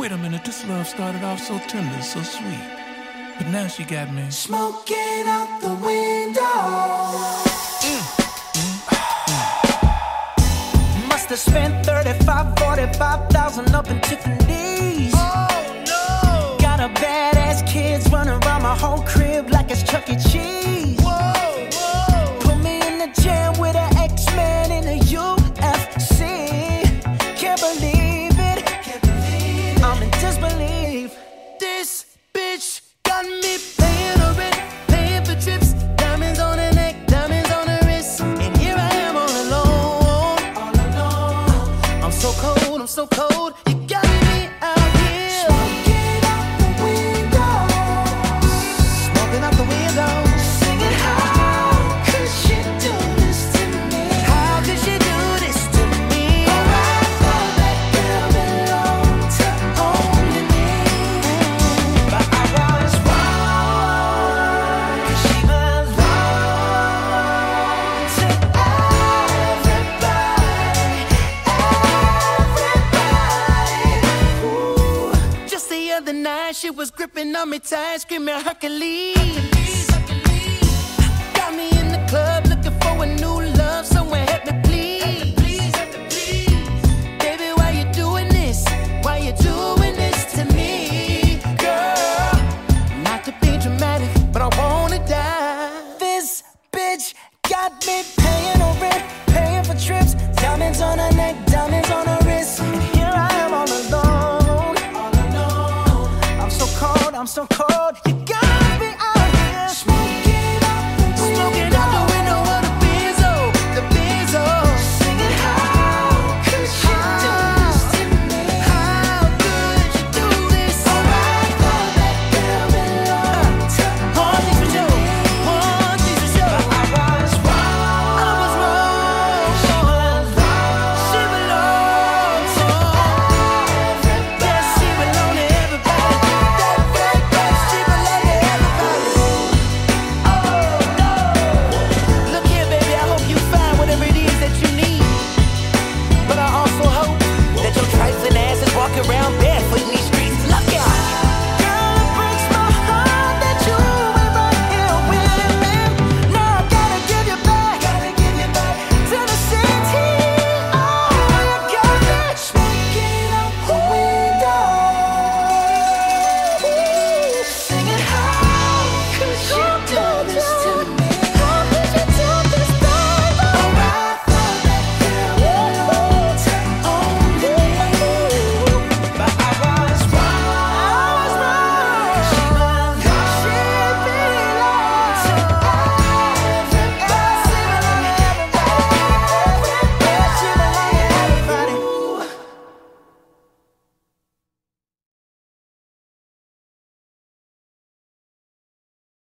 Wait a minute, this love started off so tender, so sweet. But now she got me smoking out the window. Mm, mm, mm. Must have spent 35, 45,000 up in Tiffany's. Oh no! Got a badass kids running around my whole crib like so cold, you got me out. other night, she was gripping on me tight, screaming Hercules. I'm so cold. You got